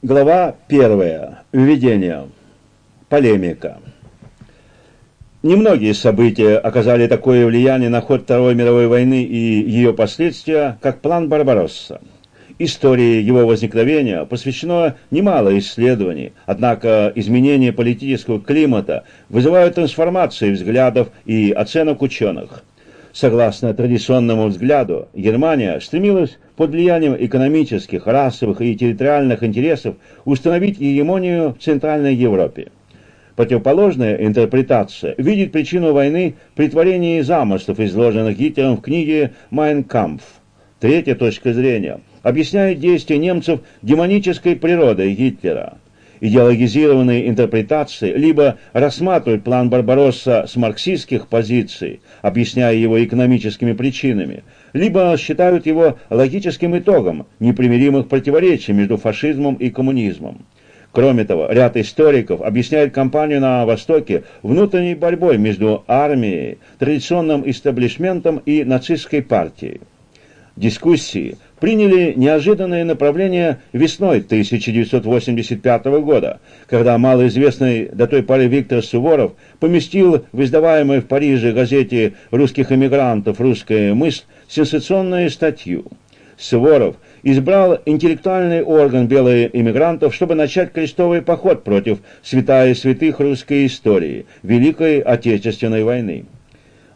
Глава первая. Введение. Полемика. Немногие события оказали такое влияние на ход Второй мировой войны и ее последствия, как план Барбаросса. Истории его возникновения посвящено немало исследований, однако изменения политического климата вызывают трансформации взглядов и оценок ученых. Согласно традиционному взгляду, Германия стремилась под влиянием экономических, расовых и территориальных интересов установить гегемонию в Центральной Европе. Противоположная интерпретация видит причину войны в притворении замыслов, изложенных Гитлером в книге «Майн Кампф». Третья точка зрения объясняет действия немцев демонической природой Гитлера – идеологизированные интерпретации либо рассматривают план Барбаросса с марксистских позиций, объясняя его экономическими причинами, либо считают его логическим итогом непримиримых противоречий между фашизмом и коммунизмом. Кроме того, ряд историков объясняет кампанию на Востоке внутренней борьбой между армией, традиционным истеблишментом и нацистской партией. Дискуссии приняли неожиданное направление весной 1985 года, когда малоизвестный до той поры Виктор Суворов поместил в издаваемой в Париже газете русских эмигрантов «Русская мысль» сенсационную статью. Суворов избрал интеллектуальный орган белых эмигрантов, чтобы начать крестовый поход против святая святых русской истории, Великой Отечественной войны.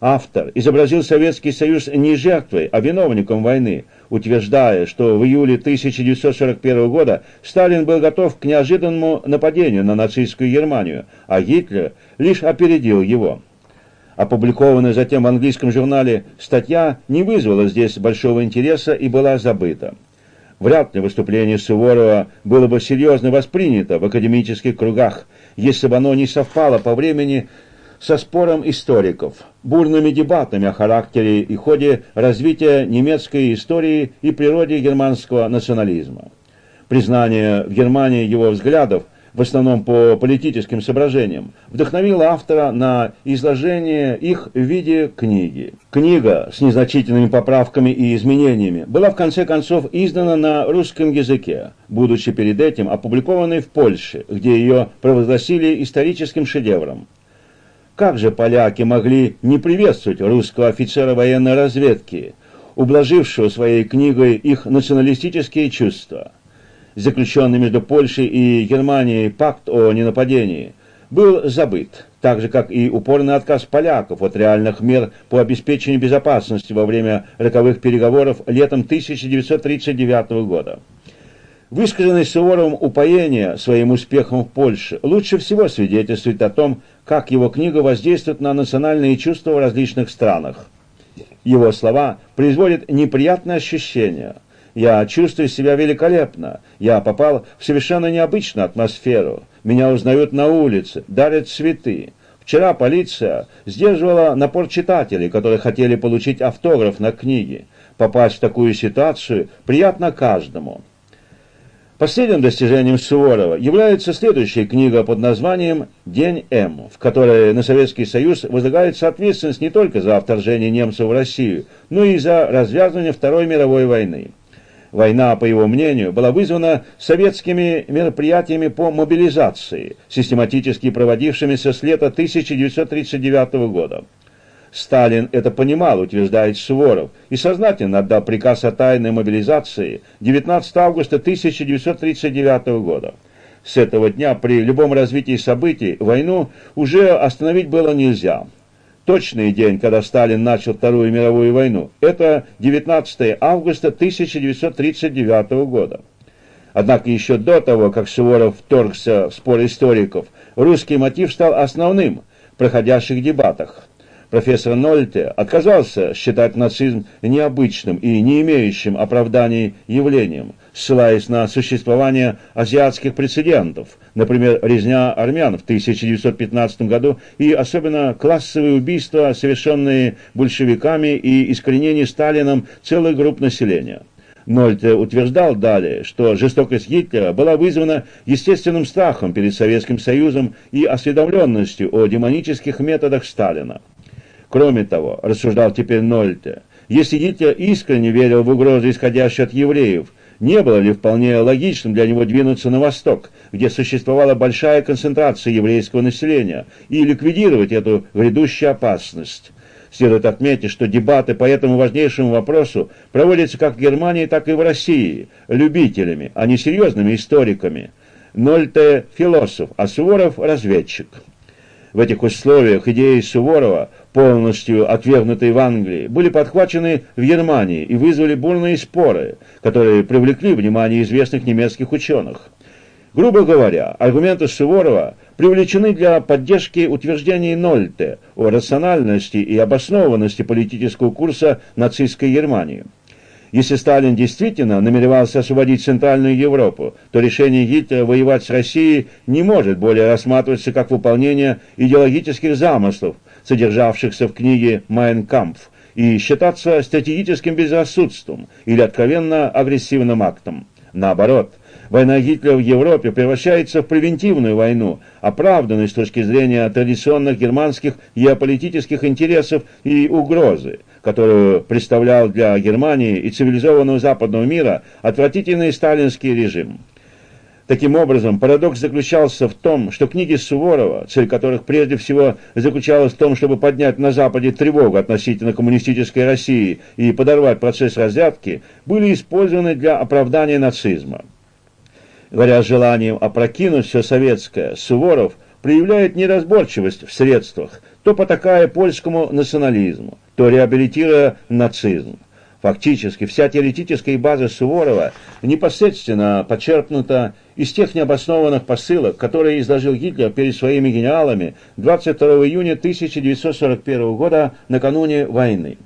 Автор изобразил Советский Союз не жертвой, а виновником войны, утверждая, что в июле 1941 года Сталин был готов к неожиданному нападению на нацистскую Германию, а Гитлер лишь опередил его. Опубликованная затем в английском журнале статья не вызвала здесь большого интереса и была забыта. Вряд ли выступление Суворова было бы серьезно воспринято в академических кругах, если бы оно не совпало по времени со спором историков, бурными дебатами о характере и ходе развития немецкой истории и природе германского национализма. Признание в Германии его взглядов, в основном по политическим соображениям, вдохновило автора на изложение их в виде книги. Книга с незначительными поправками и изменениями была в конце концов издана на русском языке, будучи перед этим опубликованной в Польше, где ее провозгласили историческим шедевром. Как же поляки могли не приветствовать русского офицера военной разведки, ублажившего своей книгой их националистические чувства? Заключенный между Польшей и Германией пакт о ненападении был забыт, так же, как и упорный отказ поляков от реальных мер по обеспечению безопасности во время роковых переговоров летом 1939 года. Высказанное Суворовым упоение своим успехом в Польше лучше всего свидетельствует о том, как его книга воздействует на национальные чувства в различных странах. Его слова производят неприятное ощущение. «Я чувствую себя великолепно. Я попал в совершенно необычную атмосферу. Меня узнают на улице, дарят цветы. Вчера полиция сдерживала напор читателей, которые хотели получить автограф на книге. Попасть в такую ситуацию приятно каждому». Последним достижением Суворова является следующая книга под названием «День М», в которой на Советский Союз возлагается ответственность не только за вторжение немцев в Россию, но и за развязывание Второй мировой войны. Война, по его мнению, была вызвана советскими мероприятиями по мобилизации, систематически проводившимися с лета 1939 года. Сталин это понимал, утверждает Суворов, и сознательно отдал приказ о тайной мобилизации 19 августа 1939 года. С этого дня при любом развитии событий войну уже остановить было нельзя. Точный день, когда Сталин начал Вторую мировую войну, это 19 августа 1939 года. Однако еще до того, как Суворов вторгся в спор историков, русский мотив стал основным в проходящих дебатах профессор Нольте отказался считать нацизм необычным и не имеющим оправданий явлением, ссылаясь на существование азиатских прецедентов, например, резня армян в 1915 году и особенно классовые убийства, совершенные большевиками и искоренение Сталином целых групп населения. Нольте утверждал далее, что жестокость Гитлера была вызвана естественным страхом перед Советским Союзом и осведомленностью о демонических методах Сталина. Кроме того, рассуждал теперь Нольте, если Гитлер искренне верил в угрозы, исходящие от евреев, Не было ли вполне логичным для него двинуться на восток, где существовала большая концентрация еврейского населения, и ликвидировать эту грядущую опасность? Следует отметить, что дебаты по этому важнейшему вопросу проводятся как в Германии, так и в России, любителями, а не серьезными историками. Нольте – философ, а Суворов – разведчик. В этих условиях идеи Суворова, полностью отвергнутые в Англии, были подхвачены в Германии и вызвали бурные споры, которые привлекли внимание известных немецких ученых. Грубо говоря, аргументы Суворова привлечены для поддержки утверждений Нольте о рациональности и обоснованности политического курса нацистской Германии. Если Сталин действительно намеревался освободить Центральную Европу, то решение Гитлера воевать с Россией не может более рассматриваться как выполнение идеологических замыслов, содержавшихся в книге «Майн Кампф», и считаться стратегическим безрассудством или откровенно агрессивным актом. Наоборот, война Гитлера в Европе превращается в превентивную войну, оправданную с точки зрения традиционных германских геополитических интересов и угрозы, которую представлял для Германии и цивилизованного западного мира отвратительный сталинский режим. Таким образом, парадокс заключался в том, что книги Суворова, цель которых прежде всего заключалась в том, чтобы поднять на Западе тревогу относительно коммунистической России и подорвать процесс разрядки, были использованы для оправдания нацизма. Говоря желанием опрокинуть все советское, Суворов проявляет неразборчивость в средствах, то потакая польскому национализму, то реабилитируя нацизм. Фактически вся теоретическая база Суворова непосредственно почерпнута из тех необоснованных посылок, которые изложил Гитлер перед своими генералами 22 июня 1941 года накануне войны.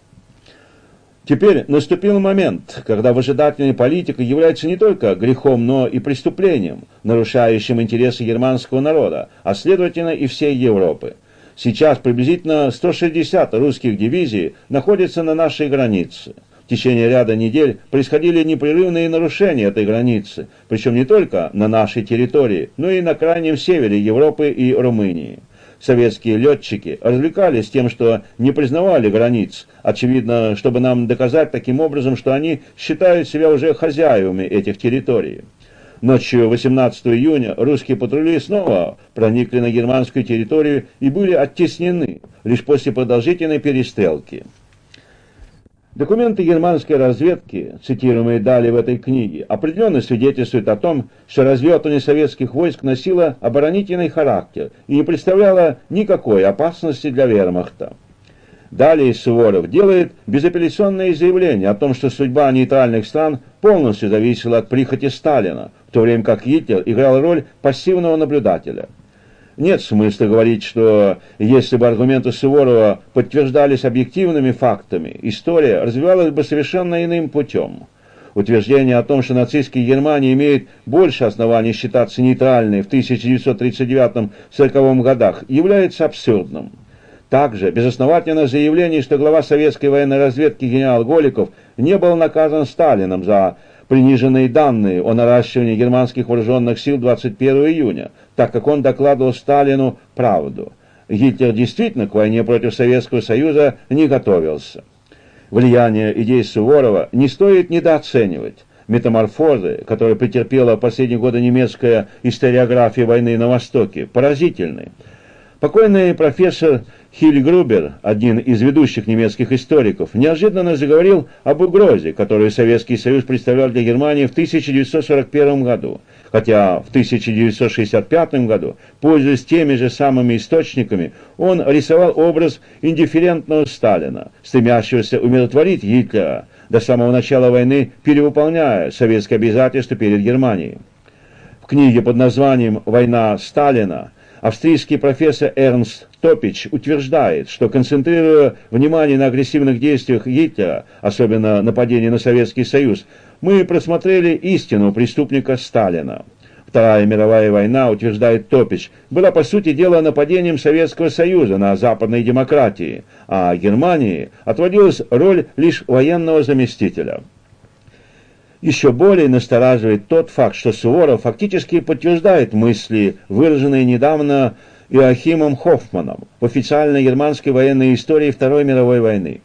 Теперь наступил момент, когда выжидательная политика является не только грехом, но и преступлением, нарушающим интересы германского народа, а следовательно и всей Европы. Сейчас приблизительно 160 русских дивизий находятся на нашей границе. В течение ряда недель происходили непрерывные нарушения этой границы, причем не только на нашей территории, но и на крайнем севере Европы и Румынии советские летчики развлекались тем, что не признавали границ, очевидно, чтобы нам доказать таким образом, что они считают себя уже хозяевами этих территорий. Ночью 18 июня русские патрули снова проникли на германскую территорию и были оттеснены лишь после продолжительной перестрелки. Документы германской разведки, цитируемые далее в этой книге, определенно свидетельствуют о том, что развертывание советских войск носило оборонительный характер и не представляло никакой опасности для вермахта. Далее Суворов делает безапелляционное заявление о том, что судьба нейтральных стран полностью зависела от прихоти Сталина, в то время как Гитлер играл роль пассивного наблюдателя. Нет смысла говорить, что если бы аргументы Суворова подтверждались объективными фактами, история развивалась бы совершенно иным путем. Утверждение о том, что нацистская Германия имеет больше оснований считаться нейтральной в 1939-40 годах, является абсурдным. Также безосновательно заявление, что глава советской военной разведки генерал Голиков не был наказан Сталином за приниженные данные о наращивании германских вооруженных сил 21 июня, так как он докладывал Сталину правду. Гитлер действительно к войне против Советского Союза не готовился. Влияние идей Суворова не стоит недооценивать. Метаморфозы, которые претерпела в последние годы немецкая историография войны на Востоке, поразительны. Покойный профессор Хиль Грубер, один из ведущих немецких историков, неожиданно заговорил об угрозе, которую Советский Союз представлял для Германии в 1941 году, хотя в 1965 году, пользуясь теми же самыми источниками, он рисовал образ индифферентного Сталина, стремящегося умиротворить Гитлера, до самого начала войны перевыполняя советские обязательства перед Германией. В книге под названием «Война Сталина» Австрийский профессор Эрнст Топич утверждает, что концентрируя внимание на агрессивных действиях Гитлера, особенно нападении на Советский Союз, мы просмотрели истину преступника Сталина. Вторая мировая война, утверждает Топич, была по сути дела нападением Советского Союза на западные демократии, а Германии отводилась роль лишь военного заместителя. Еще более настораживает тот факт, что Суворов фактически подтверждает мысли, выраженные недавно Иоахимом Хоффманом в официальной германской военной истории Второй мировой войны.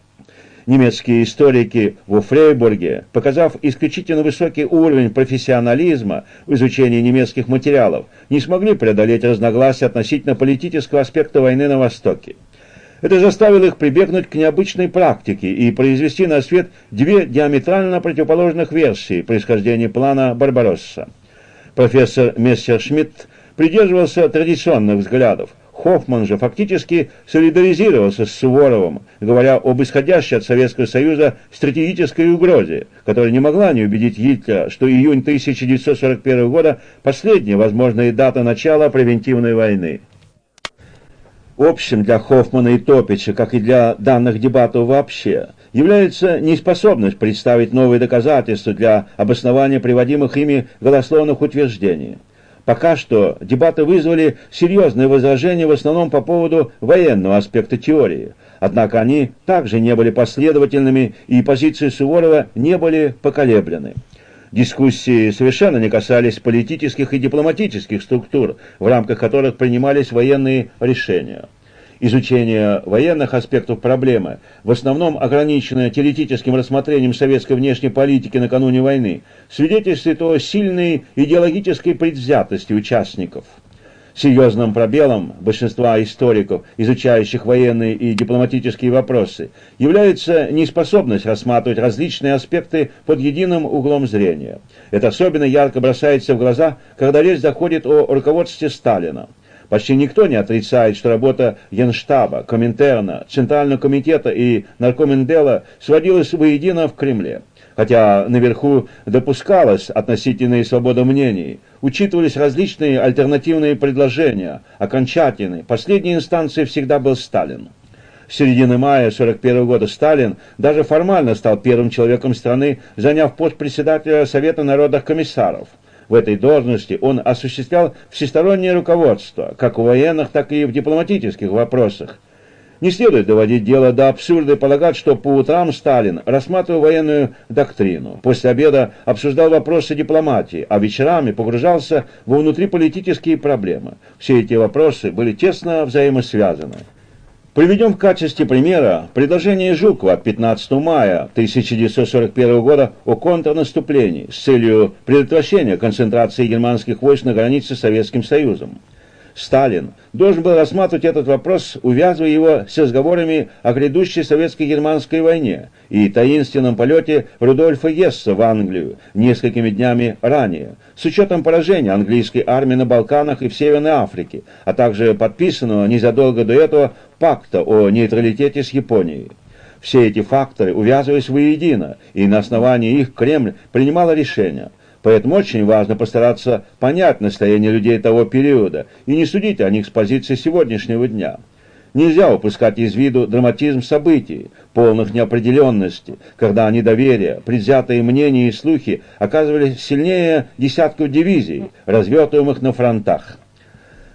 Немецкие историки во Фрейбурге, показав исключительно высокий уровень профессионализма в изучении немецких материалов, не смогли преодолеть разногласия относительно политического аспекта войны на Востоке. Это заставило их прибегнуть к необычной практике и произвести на свет две диаметрально противоположных версии происхождения плана Барбаросса. Профессор Мессершмитт придерживался традиционных взглядов. Хоффман же фактически солидаризировался с Суворовым, говоря об исходящей от Советского Союза стратегической угрозе, которая не могла не убедить Гитлера, что июнь 1941 года – последняя возможная дата начала превентивной войны. Общим для Хоффмана и Топича, как и для данных дебатов вообще, является неспособность представить новые доказательства для обоснования приводимых ими голословных утверждений. Пока что дебаты вызвали серьезные возражения в основном по поводу военного аспекта теории. Однако они также не были последовательными, и позиции Суворова не были поколеблены. Дискуссии совершенно не касались политических и дипломатических структур, в рамках которых принимались военные решения. Изучение военных аспектов проблемы, в основном ограниченное теоретическим рассмотрением советской внешней политики накануне войны, свидетельствует о сильной идеологической предвзятости участников. Серьезным пробелом большинства историков, изучающих военные и дипломатические вопросы, является неспособность рассматривать различные аспекты под единым углом зрения. Это особенно ярко бросается в глаза, когда речь заходит о руководстве Сталина. Почти никто не отрицает, что работа Генштаба, Коминтерна, Центрального комитета и Наркомендела сводилась воедино в Кремле хотя наверху допускалась относительная свобода мнений, учитывались различные альтернативные предложения, окончательной, последней инстанцией всегда был Сталин. С середины мая 1941 года Сталин даже формально стал первым человеком страны, заняв пост председателя Совета народных комиссаров. В этой должности он осуществлял всестороннее руководство, как в военных, так и в дипломатических вопросах, не следует доводить дело до абсурда и полагать, что по утрам Сталин рассматривал военную доктрину, после обеда обсуждал вопросы дипломатии, а вечерами погружался во внутриполитические проблемы. Все эти вопросы были тесно взаимосвязаны. Приведем в качестве примера предложение Жукова от 15 мая 1941 года о контрнаступлении с целью предотвращения концентрации германских войск на границе с Советским Союзом. Сталин должен был рассматривать этот вопрос, увязывая его с разговорами о грядущей советско-германской войне и таинственном полете Рудольфа Гесса в Англию несколькими днями ранее, с учетом поражения английской армии на Балканах и в Северной Африке, а также подписанного незадолго до этого пакта о нейтралитете с Японией. Все эти факторы увязывались воедино, и на основании их Кремль принимал решение – Поэтому очень важно постараться понять настроение людей того периода и не судить о них с позиции сегодняшнего дня. Нельзя упускать из виду драматизм событий, полных неопределенности, когда недоверие, предвзятые мнения и слухи оказывались сильнее десятков дивизий, развертываемых на фронтах.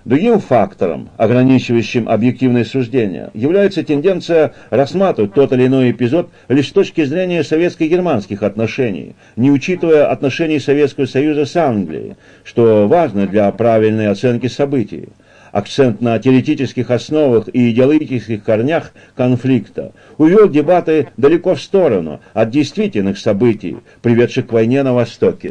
Другим фактором, ограничивающим объективное суждение, является тенденция рассматривать тот или иной эпизод лишь с точки зрения советско-германских отношений, не учитывая отношений Советского Союза с Англией, что важно для правильной оценки событий. Акцент на теоретических основах и идеологических корнях конфликта увел дебаты далеко в сторону от действительных событий, приведших к войне на Востоке.